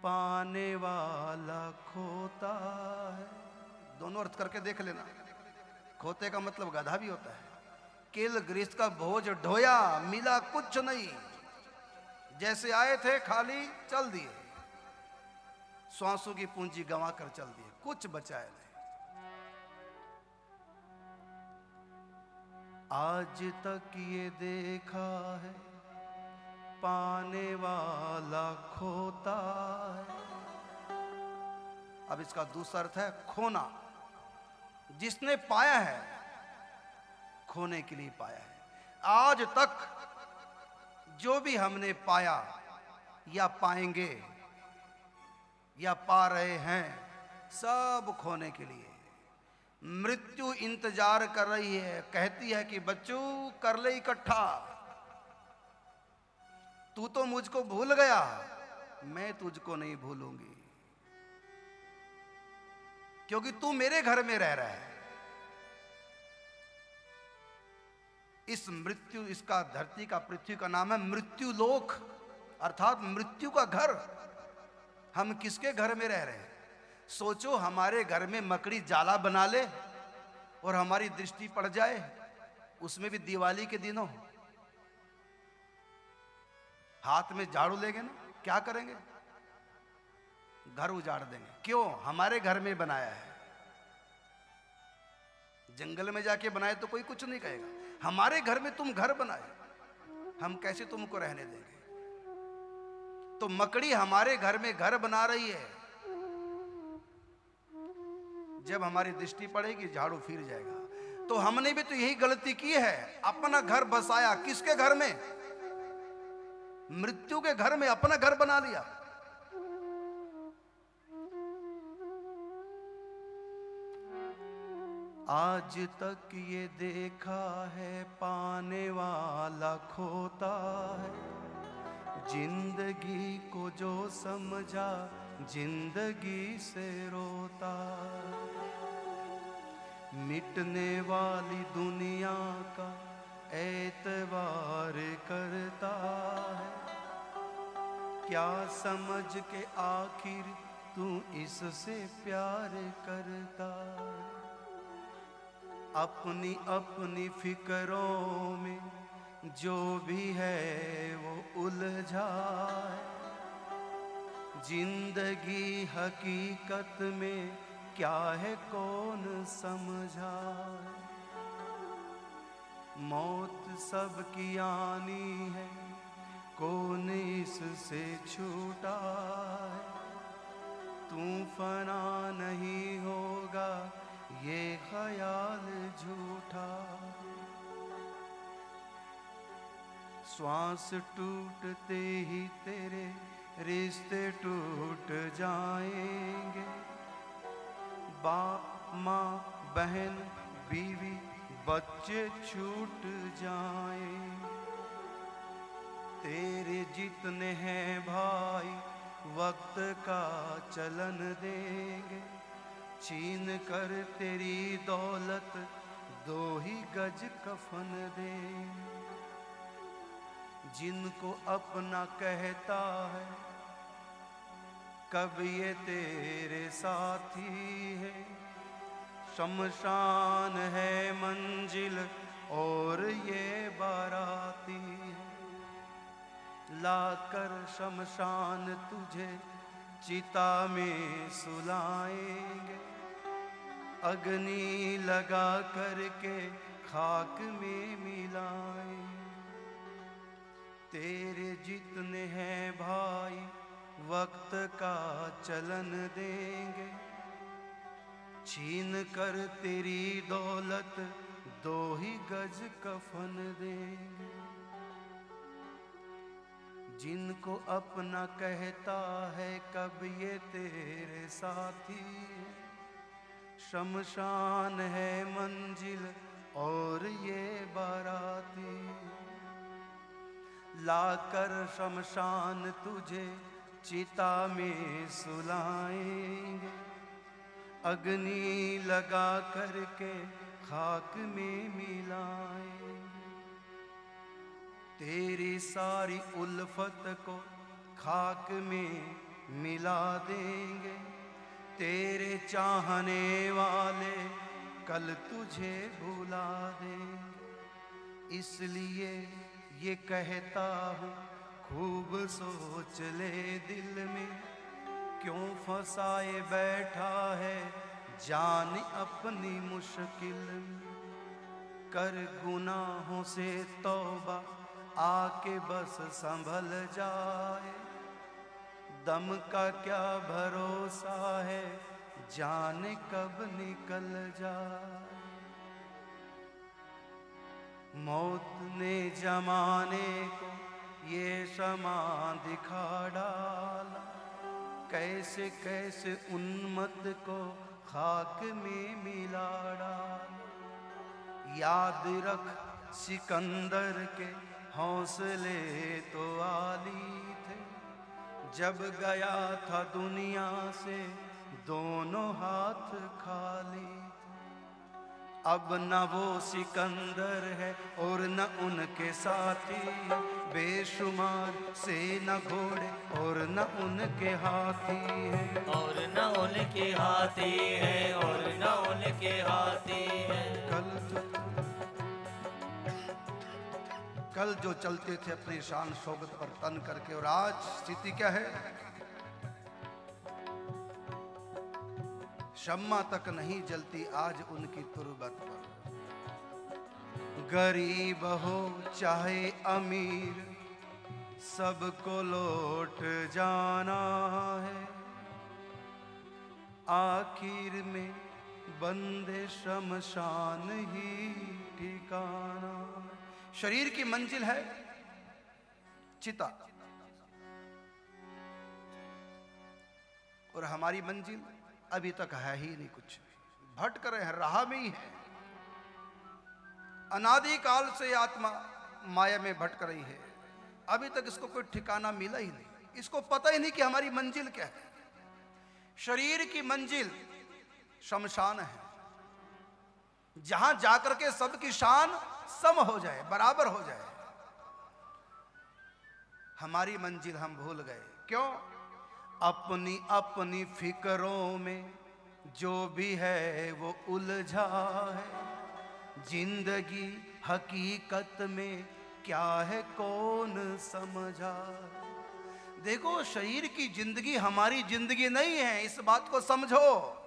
A: पाने वाला खोता है। दोनों अर्थ करके देख लेना। खोते का मतलब गधा भी होता है। किल ग्रीस का भोज ढोया, मिला कुछ नहीं। जैसे आए थे खाली, चल दिए। श्वासों की पूंजी गंवा कर चल दिए, कुछ बचाए नहीं। आज तक ये देखा है पाने वाला खोता है। अब इसका दूसरा अर्थ है खोना। जिसने पाया है, खोने के लिए पाया है। आज तक जो भी हमने पाया, या पाएँगे, या पा रहे हैं, सब खोने के लिए। मृत्यु इंतज़ार कर रही है, कहती है कि बच्चू, कर ले इकट्ठा। तू तो मुझको भूल गया। मैं तुझको नहीं भूलूँगी। क्योंकि तू मेरे घर में रह रहा है। इस मृत्यु, इसका धरती का पृथ्वी का नाम है मृत्यु लोक अर्थात मृत्यु का घर। हम किसके घर में रह रहे हैं? सोचो, हमारे घर में मकड़ी जाला बना ले और हमारी दृष्टि पड़ जाए। उसमें भी दिवाली के दिनों हाथ में झाड़ू लेंगे ना, क्या करेंगे? घर उजाड़ देंगे। क्यों? हमारे घर में बनाया है। जंगल में जाके बनाए तो कोई कुछ नहीं कहेगा। हमारे घर में तुम घर बनाए, हम कैसे तुमको रहने देंगे? तो मकड़ी हमारे घर में घर बना रही है। जब हमारी दृष्टि पड़ेगी, झाड़ू फिर जाएगा। तो हमने भी तो यही गलती की है। अपना घर बसाया। किसके घर में? मृत्यु के घर में अपना घर बना लिया। आज तक ये देखा है, पाने वाला खोता है। ज़िंदगी को जो समझा, ज़िंदगी से रोता मिटने वाली दुनिया का एतबार करता है। क्या समझ के आखिर तू इससे प्यार करता अपनी अपनी फिक्रों में जो भी है वो उलझा है ज़िंदगी हकीकत में क्या है कौन समझा है मौत सबकी आनी है। कौन इससे छूटा है? तू फना नहीं होगा, ये ख्याल झूठा। श्वास टूटते ही तेरे रिश्ते टूट जाएँगे। बाप माँ, बहन, बीवी बच्चे छूट जाए। तेरे जितने हैं भाई, वक्त का चलन देंगे। छीन कर तेरी दौलत, दो ही गज कफन दे जिनको अपना कहता है, कब ये तेरे साथी है? शमशान है मंजिल, और ये बाराती है। लाकर शमशान तुझे चिता में सुलाएँगे। अग्नि लगा करके खाक में मिलाए तेरे जितने हैं भाई, वक्त का चलन देंगे। छीन कर तेरी दौलत, दो ही गज कफन देंगे जिनको अपना कहता है, कब ये तेरे साथी? शमशान है मंजिल और ये बाराती। लाकर शमशान तुझे चिता में सुलाएँगे। अग्नि लगा करके खाक में मिलाए। तेरी सारी उल्फत को खाक में मिला देंगे। तेरे चाहने वाले कल तुझे भुला देंगे। इसलिए ये कहता हूँ, खूब सोच ले दिल में। क्यों फंसाए बैठा है? जान अपनी मुश्किल। कर गुनाहों से तौबा आके बस संभल जाए। दम का क्या भरोसा है? जाने कब निकल जाए। मौत ने जमाने को ये समा दिखा डाला। कैसे कैसे उन्मत को खाक में मिला डाल। याद रख सिकंदर के हौसले तो आली थे। जब गया था दुनिया से दोनों हाथ खाली। अब न वो सिकंदर है और न उनके साथी। बेशुमार से न घोड़े और न उनके हाथी है।
B: और न उनके हाथी है और न उनके हाथी है।
A: कल जो कल जो चलते थे अपनी शान शोभत पर तन करके और आज स्थिति क्या है? शम्मा तक नहीं जलती आज उनकी तुरबत पर। गरीब हो चाहे अमीर, सबको लौट जाना है। आखिर में बंदे शमशान ही ठिकाना। शरीर की मंजिल है चिता। और हमारी मंजिल अभी तक है ही नहीं कुछ भटक रहे हैं, राह में ही है। अनादि काल से आत्मा माया में भटक रही है। अभी तक इसको कोई ठिकाना मिला ही नहीं। इसको पता ही नहीं कि हमारी मंजिल क्या है। शरीर की मंजिल शमशान है। जहाँ जाकर के सबकी शान सम हो जाए, बराबर हो जाए। हमारी मंजिल हम भूल गए। क्यों? अपनी अपनी फिक्रों में जो भी है वो उलझा है। ज़िंदगी हकीकत में क्या है, कौन समझा देखो, शरीर की ज़िंदगी हमारी ज़िंदगी नहीं है, इस बात को समझो।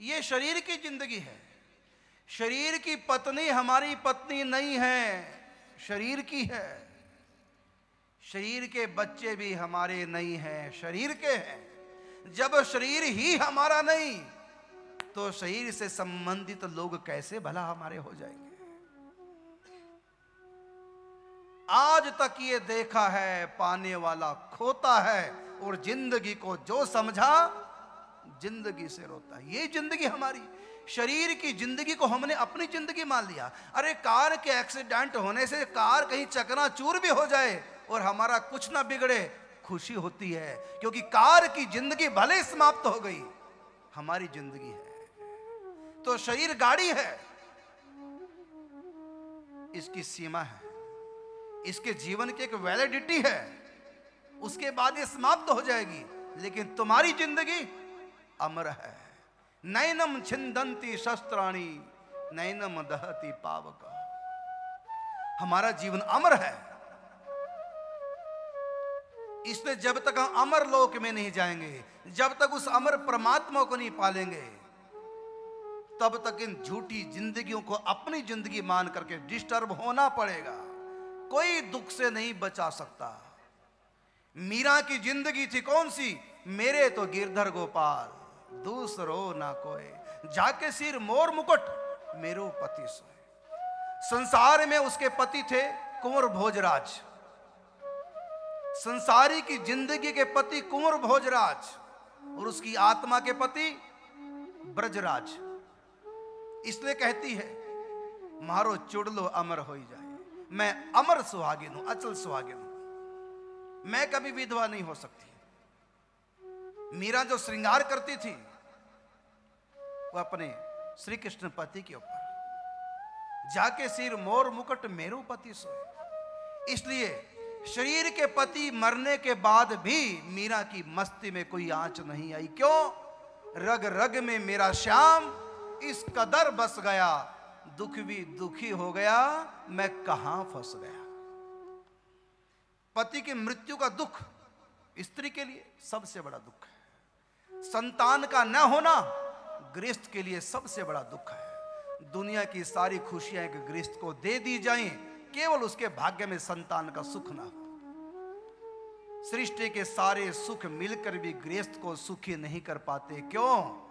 A: ये शरीर की ज़िंदगी है। शरीर की पत्नी हमारी पत्नी नहीं है, शरीर की है। शरीर के बच्चे भी हमारे नहीं हैं, शरीर के हैं। जब शरीर ही हमारा नहीं तो शरीर से संबंधित लोग कैसे भला हमारे हो जाएँगे? आज तक ये देखा है, पाने वाला खोता है, और ज़िंदगी को जो समझा, ज़िंदगी से रोता है। ये ज़िंदगी हमारी, शरीर की ज़िंदगी को हमने अपनी ज़िंदगी मान लिया। अरे, कार के एक्सीडेंट होने से कार कहीं चकना चूर भी हो जाए और हमारा कुछ ना बिगड़े, खुशी होती है, क्योंकि कार की ज़िंदगी भले समाप्त हो गई, हमारी ज़िंदगी है। तो शरीर गाड़ी है। इसकी सीमा है। इसके जीवन की एक वैलिडिटी है। उसके बाद ये समाप्त हो जाएगी, लेकिन तुम्हारी ज़िंदगी अमर है। नैनम छिंदंती शस्त्राणी, नैनम दहती पावक। हमारा जीवन अमर है। इसलिए जब तक हम अमर लोक में नहीं जाएँगे, जब तक उस अमर परमात्मा को नहीं पालेंगे, तब तक इन झूठी जिंदगियों को अपनी ज़िंदगी मान करके डिस्टर्ब होना पड़ेगा। कोई दुख से नहीं बचा सकता। मीरा की ज़िंदगी थी कौन सी? मेरे तो गिरधर गोपाल, दूसरो ना कोई। जाके सिर मोर मुकुट, मेरो पति सोए। संसार में उसके पति थे कुंवर भोजराज। संसारी की ज़िंदगी के पति कुंवर भोजराज और उसकी आत्मा के पति ब्रजराज। इसलिए कहती है, मारो चुड़लो अमर हो जाए। मैं अमर सुहागिन हूँ, अचल सुहागिन हूँ। मैं कभी विधवा नहीं हो सकती। मीरा जो श्रृंगार करती थी, वो अपने श्री कृष्ण पति के ऊपर। जाके सिर मोर मुकुट मेरू पति सोए। इसलिए शरीर के पति मरने के बाद भी मीरा की मस्ती में कोई आँच नहीं आई। क्यों? रग रग में मेरा श्याम इस कदर बस गया। दुख भी दुखी हो गया, मैं कहाँ फंस गया? पति की मृत्यु का दुख स्त्री के लिए सबसे बड़ा दुख है। संतान का न होना गृहस्थ के लिए सबसे बड़ा दुख है। दुनिया की सारी खुशियाँ एक गृहस्थ को दे दी जाएँ केवल उसके भाग्य में संतान का सुख ना हो। सृष्टि के सारे सुख मिलकर भी गृहस्थ को सुखी नहीं कर पाते। क्यों?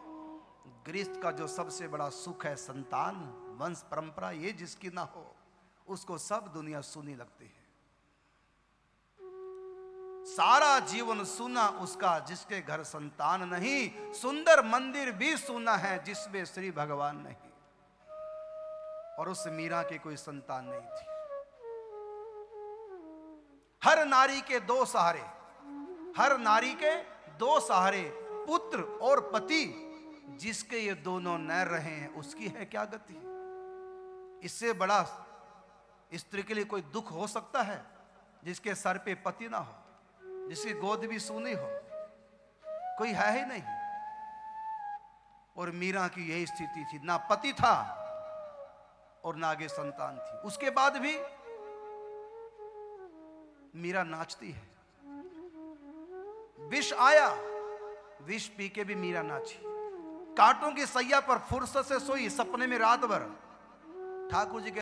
A: गृहस्थ का जो सबसे बड़ा सुख है संतान, वंश, परंपरा, ये जिसकी ना हो, उसको सब दुनिया सुनी लगती है। सारा जीवन सुना उसका जिसके घर संतान नहीं, सुंदर मंदिर भी सुना है जिसमें श्री भगवान नहीं। और उस मीरा की कोई संतान नहीं थी। हर नारी के दो सहारे, हर नारी के दो सहारे, पुत्र और पति, जिसके ये दोनों न रहे हैं, उसकी है क्या गति? इससे बड़ा स्त्री के लिए कोई दुख हो सकता है, जिसके सर पे पति ना हो, जिसकी गोद भी सूनी हो? कोई है ही नहीं। और मीरा की यही स्थिति थी। ना पति था और ना आगे संतान थी। उसके बाद भी मीरा नाचती है। विष आया, विष पी के भी मीरा नाची। कांटों की सैया पर फुर्सत से सोई सपने में रात भर। ठाकुर जी के